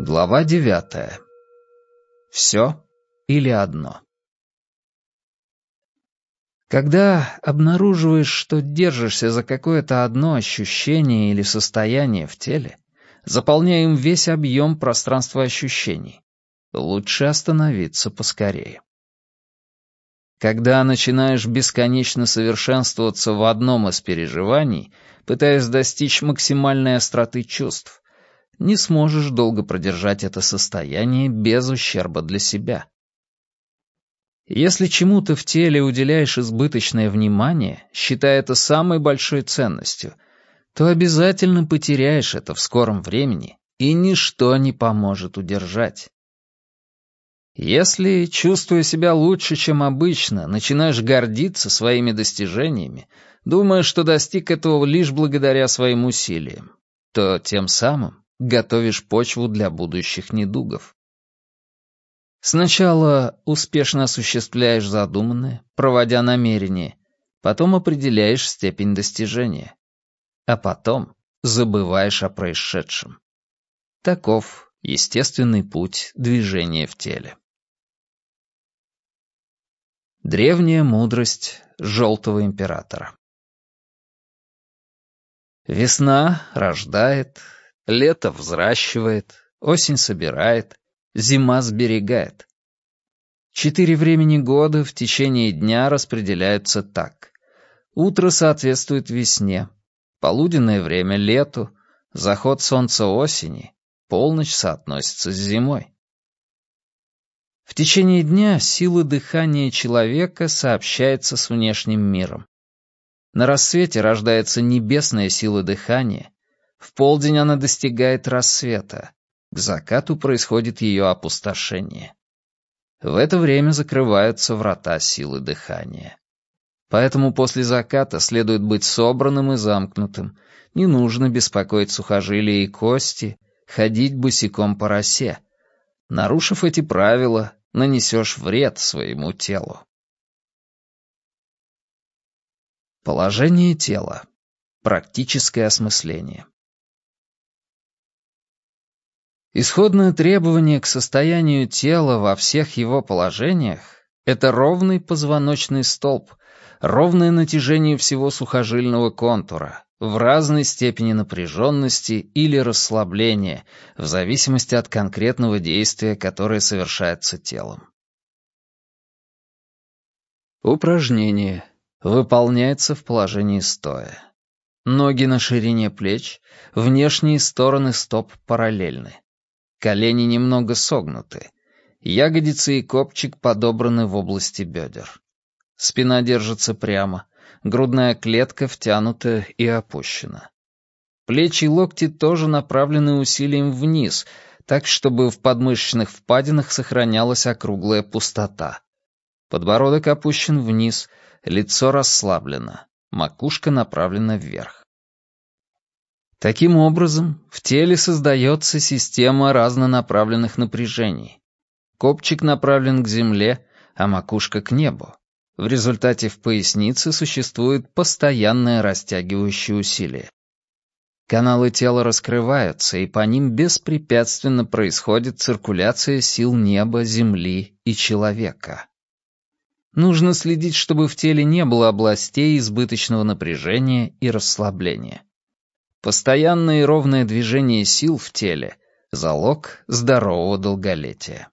Глава девятая. Все или одно. Когда обнаруживаешь, что держишься за какое-то одно ощущение или состояние в теле, заполняя им весь объем пространства ощущений, лучше остановиться поскорее. Когда начинаешь бесконечно совершенствоваться в одном из переживаний, пытаясь достичь максимальной остроты чувств, не сможешь долго продержать это состояние без ущерба для себя. Если чему-то в теле уделяешь избыточное внимание, считая это самой большой ценностью, то обязательно потеряешь это в скором времени, и ничто не поможет удержать. Если, чувствуя себя лучше, чем обычно, начинаешь гордиться своими достижениями, думая, что достиг этого лишь благодаря своим усилиям, то тем самым готовишь почву для будущих недугов. Сначала успешно осуществляешь задуманное, проводя намерение, потом определяешь степень достижения, а потом забываешь о происшедшем. Таков естественный путь движения в теле. Древняя мудрость Желтого Императора Весна рождает, лето взращивает, осень собирает, зима сберегает. Четыре времени года в течение дня распределяются так. Утро соответствует весне, полуденное время — лету, заход солнца — осени, полночь соотносится с зимой. В течение дня сила дыхания человека сообщается с внешним миром. На рассвете рождается небесная сила дыхания, в полдень она достигает рассвета, к закату происходит ее опустошение. В это время закрываются врата силы дыхания. Поэтому после заката следует быть собранным и замкнутым, не нужно беспокоить сухожилия и кости, ходить босиком по росе. Нарушив эти правила, нанесешь вред своему телу. Положение тела. Практическое осмысление. Исходное требование к состоянию тела во всех его положениях — это ровный позвоночный столб, ровное натяжение всего сухожильного контура, в разной степени напряженности или расслабления, в зависимости от конкретного действия, которое совершается телом. Упражнение выполняется в положении стоя. Ноги на ширине плеч, внешние стороны стоп параллельны. Колени немного согнуты. Ягодицы и копчик подобраны в области бедер. Спина держится прямо, грудная клетка втянута и опущена. Плечи и локти тоже направлены усилием вниз, так, чтобы в подмышечных впадинах сохранялась округлая пустота. Подбородок опущен вниз, лицо расслаблено, макушка направлена вверх. Таким образом, в теле создается система разнонаправленных напряжений. Копчик направлен к земле, а макушка к небу. В результате в пояснице существует постоянное растягивающее усилие. Каналы тела раскрываются, и по ним беспрепятственно происходит циркуляция сил неба, земли и человека. Нужно следить, чтобы в теле не было областей избыточного напряжения и расслабления. Постоянное и ровное движение сил в теле — залог здорового долголетия.